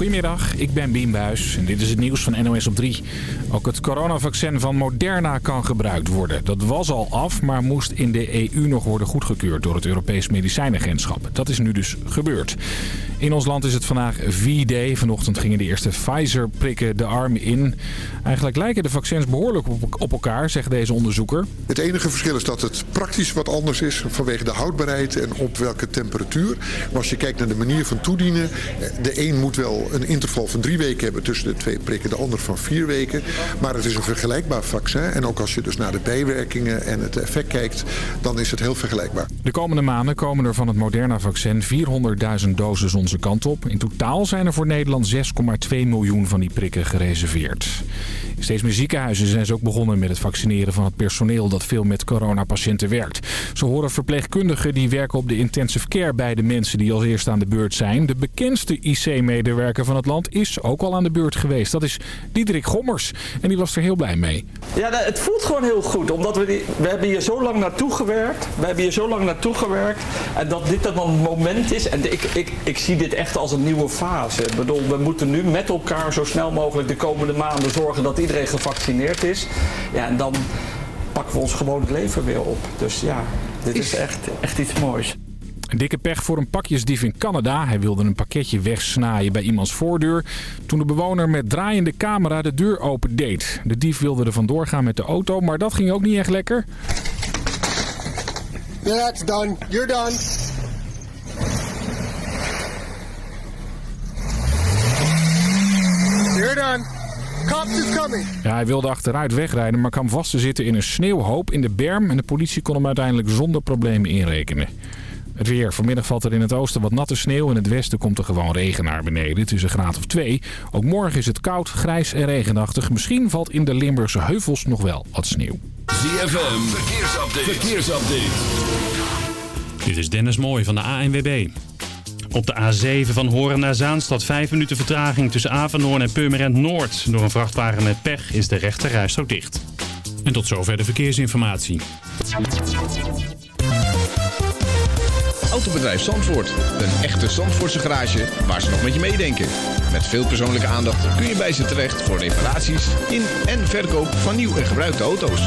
Goedemiddag, ik ben Bien Buijs en dit is het nieuws van NOS op 3. Ook het coronavaccin van Moderna kan gebruikt worden. Dat was al af, maar moest in de EU nog worden goedgekeurd door het Europees Medicijnagentschap. Dat is nu dus gebeurd. In ons land is het vandaag V-Day. Vanochtend gingen de eerste Pfizer-prikken de armen in. Eigenlijk lijken de vaccins behoorlijk op elkaar, zegt deze onderzoeker. Het enige verschil is dat het praktisch wat anders is vanwege de houdbaarheid en op welke temperatuur. Maar als je kijkt naar de manier van toedienen, de een moet wel een interval van drie weken hebben tussen de twee prikken, de ander van vier weken. Maar het is een vergelijkbaar vaccin en ook als je dus naar de bijwerkingen en het effect kijkt, dan is het heel vergelijkbaar. De komende maanden komen er van het Moderna-vaccin 400.000 doses kant op. In totaal zijn er voor Nederland 6,2 miljoen van die prikken gereserveerd. Steeds meer ziekenhuizen zijn ze ook begonnen met het vaccineren van het personeel dat veel met coronapatiënten werkt. Ze horen verpleegkundigen die werken op de intensive care bij de mensen die als eerste aan de beurt zijn. De bekendste IC-medewerker van het land is ook al aan de beurt geweest. Dat is Diederik Gommers en die was er heel blij mee. Ja, het voelt gewoon heel goed. Omdat we, die, we hebben hier zo lang naartoe gewerkt. We hebben hier zo lang naartoe gewerkt. En dat dit dan een moment is. En ik, ik, ik zie dit echt als een nieuwe fase. Ik bedoel, we moeten nu met elkaar zo snel mogelijk de komende maanden zorgen dat iedereen gevaccineerd is. Ja, en dan pakken we ons gewoon het leven weer op. Dus ja, dit is echt, echt iets moois. Een dikke pech voor een pakjesdief in Canada. Hij wilde een pakketje wegsnaaien bij iemands voordeur. Toen de bewoner met draaiende camera de deur open deed. De dief wilde er vandoor gaan met de auto, maar dat ging ook niet echt lekker. That's done. You're done. Done. Cops is coming. Ja, hij wilde achteruit wegrijden, maar kwam vast te zitten in een sneeuwhoop in de berm. En de politie kon hem uiteindelijk zonder problemen inrekenen. Het weer. Vanmiddag valt er in het oosten wat natte sneeuw. In het westen komt er gewoon regen naar beneden. tussen graad of 2. Ook morgen is het koud, grijs en regenachtig. Misschien valt in de Limburgse heuvels nog wel wat sneeuw. ZFM. Verkeersupdate. Verkeersupdate. Dit is Dennis Mooij van de ANWB. Op de A7 van Horen naar Zaanstad 5 minuten vertraging tussen Avenhoorn en Purmerend Noord. Door een vrachtwagen met pech is de rechte rijstrook dicht. En tot zover de verkeersinformatie. Autobedrijf Zandvoort. Een echte Zandvoortse garage waar ze nog met je meedenken. Met veel persoonlijke aandacht kun je bij ze terecht voor reparaties in en verkoop van nieuw en gebruikte auto's.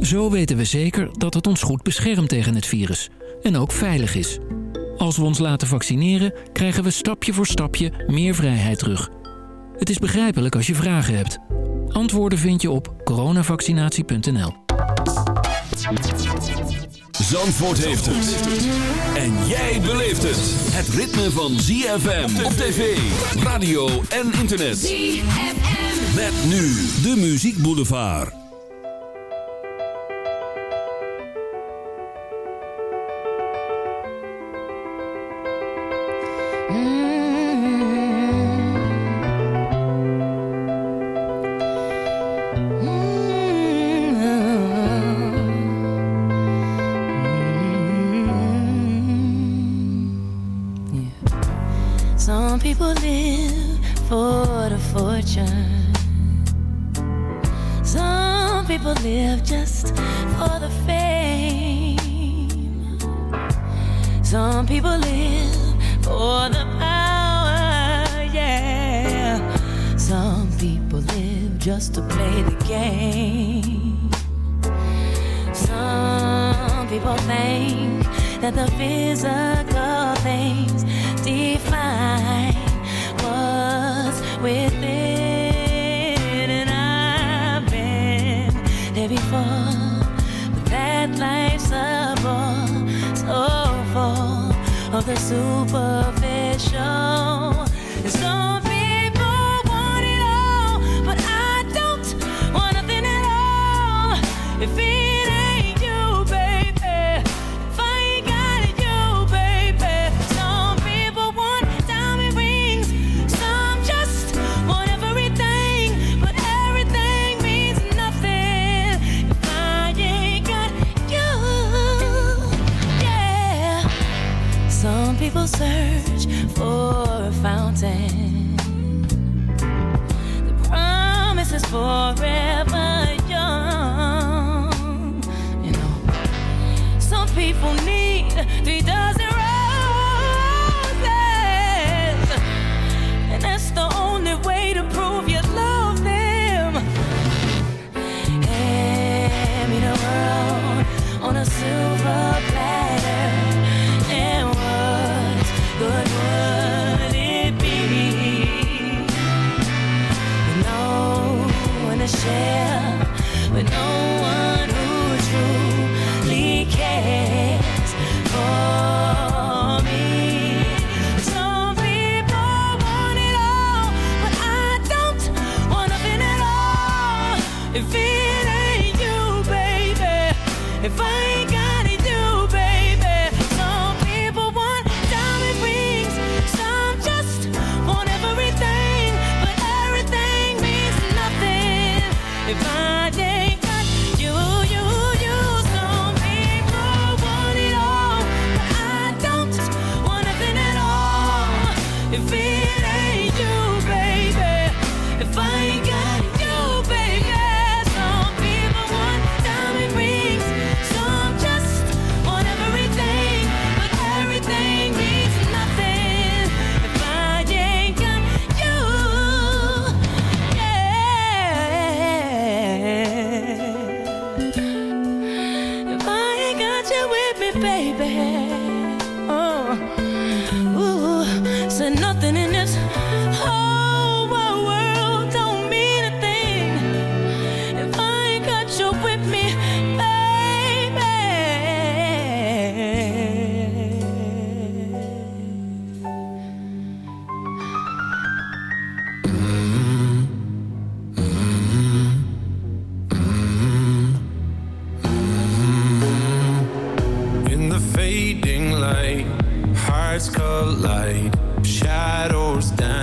Zo weten we zeker dat het ons goed beschermt tegen het virus. En ook veilig is. Als we ons laten vaccineren, krijgen we stapje voor stapje meer vrijheid terug. Het is begrijpelijk als je vragen hebt. Antwoorden vind je op coronavaccinatie.nl. Zandvoort heeft het. En jij beleeft het. Het ritme van ZFM op tv, radio en internet. ZFM. Met nu de Muziek Boulevard. Mm-hmm. Mm-hmm. Some people live for the fortune. Some people live just for the fame. Just to play the game. Some people think that the physical things define what's within. And I've been there before, but that life's a bore so full of the superficial. sand. The promises for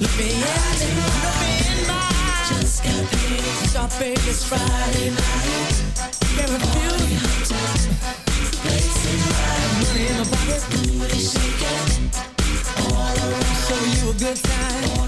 Let me in, me in It's our biggest Friday night. Money in my pocket. Booty shaking. All around. Show you a good time.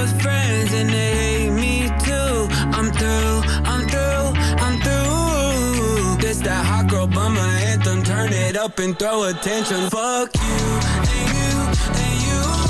Your friends and they hate me too. I'm through, I'm through, I'm through. This that hot girl bummer anthem. Turn it up and throw attention. Fuck you and you and you.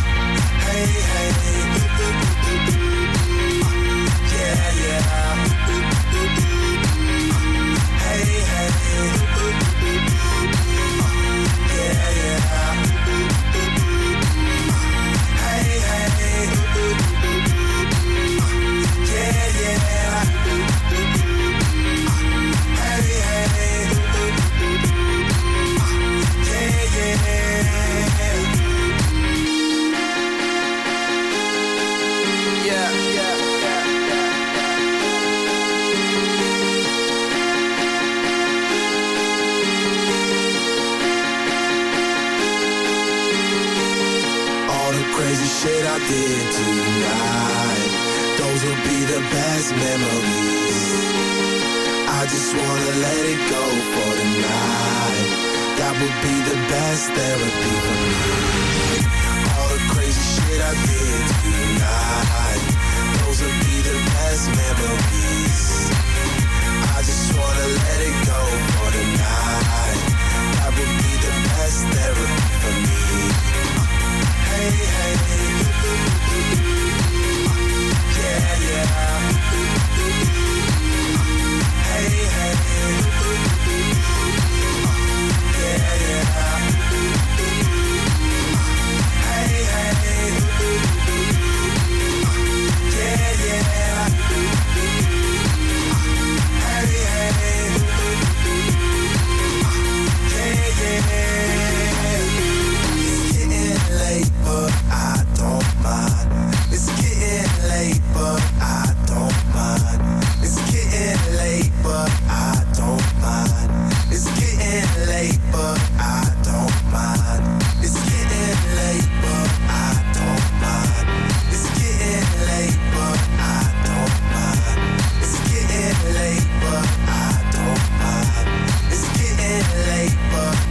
love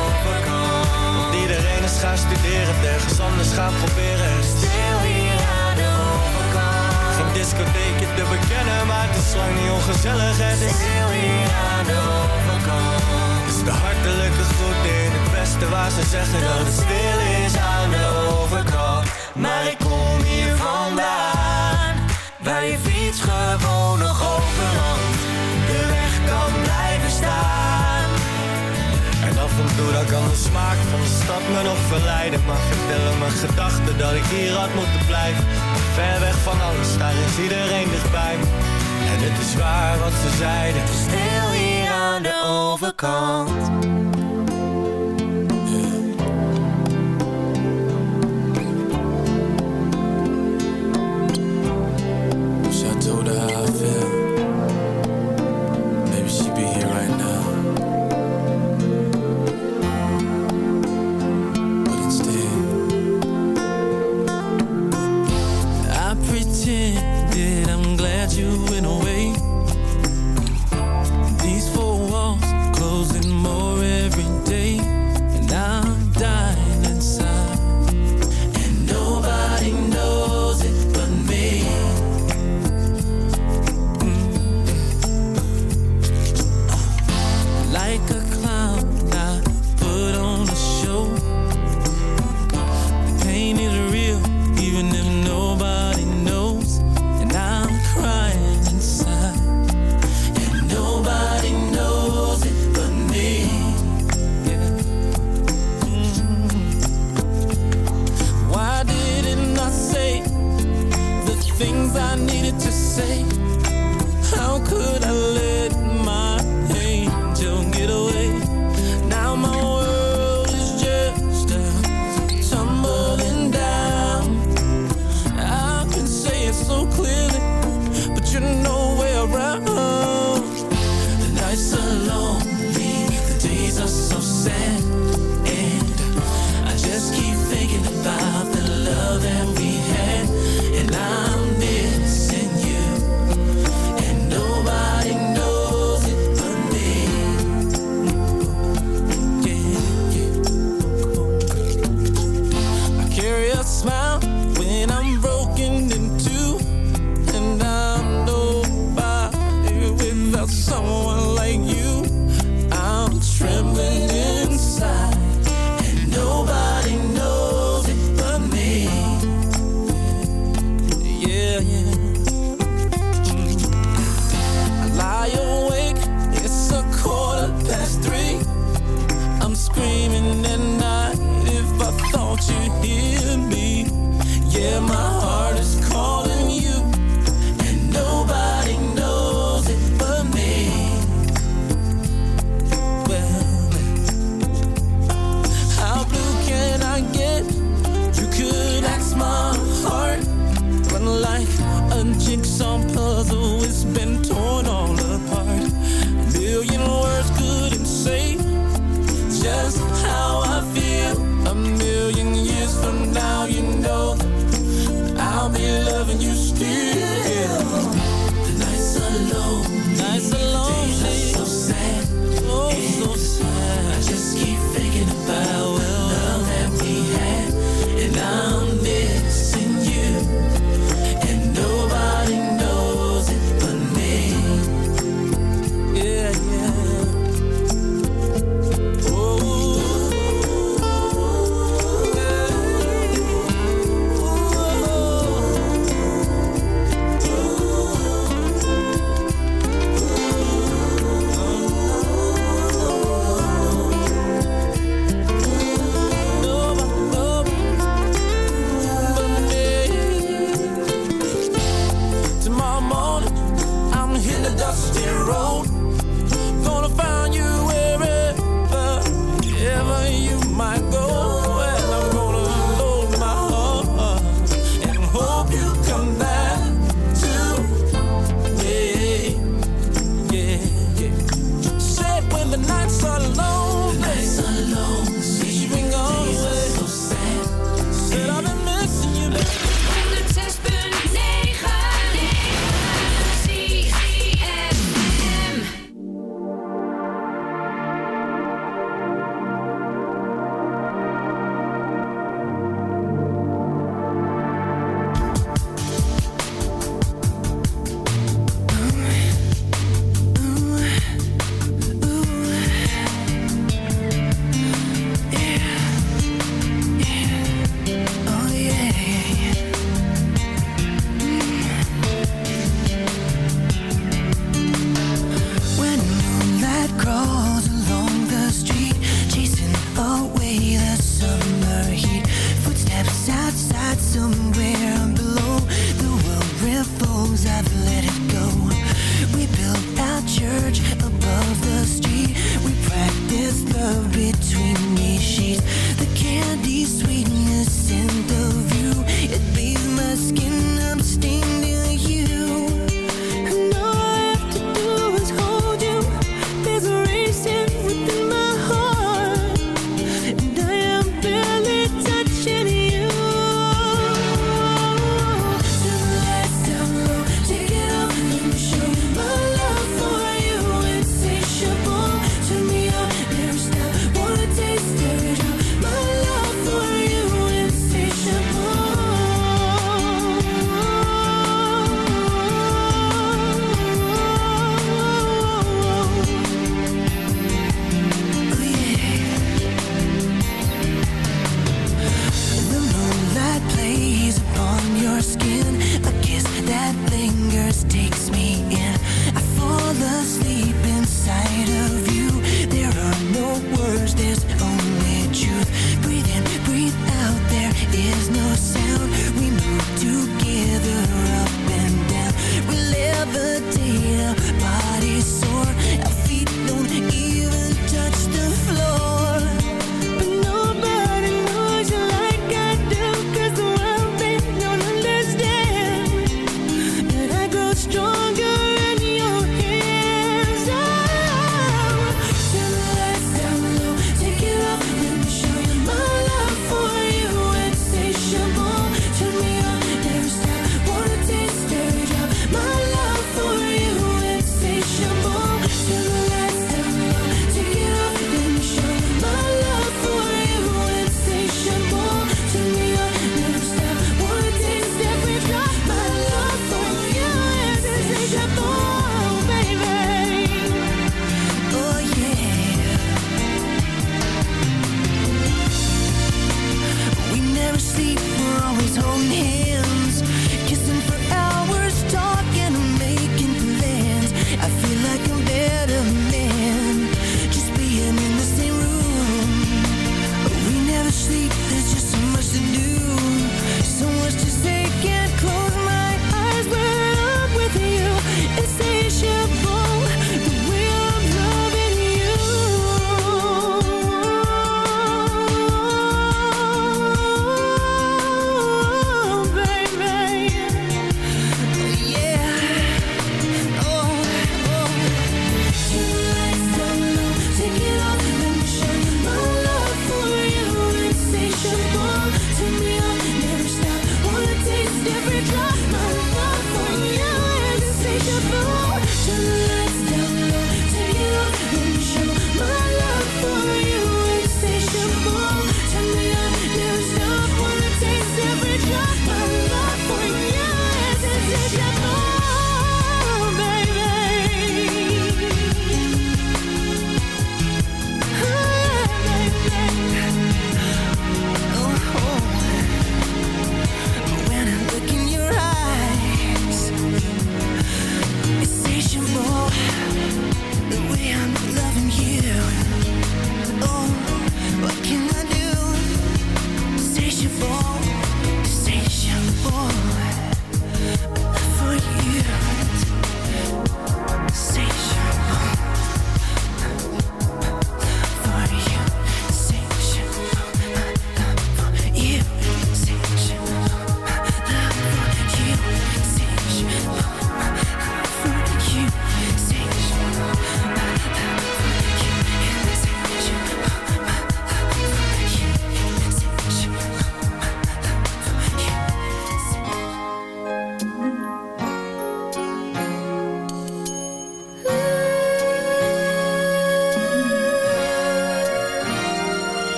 Iedereen is gaan studeren, ergens anders gaan proberen Stil hier aan de overkant. geen discotheekje te bekennen, maar het is lang niet ongezellig is Stil hier aan de overkant. Is de hartelijke groet in het westen waar ze zeggen dat het stil is aan de overkant Maar ik kom hier vandaan, waar je fiets gewoon nog Toe dan kan de smaak van de stad me nog verleiden? Maar vertellen mijn gedachten dat ik hier had moeten blijven. Ver weg van alles, daar is iedereen dichtbij. Me En het is waar wat ze zeiden. Stil hier aan de overkant.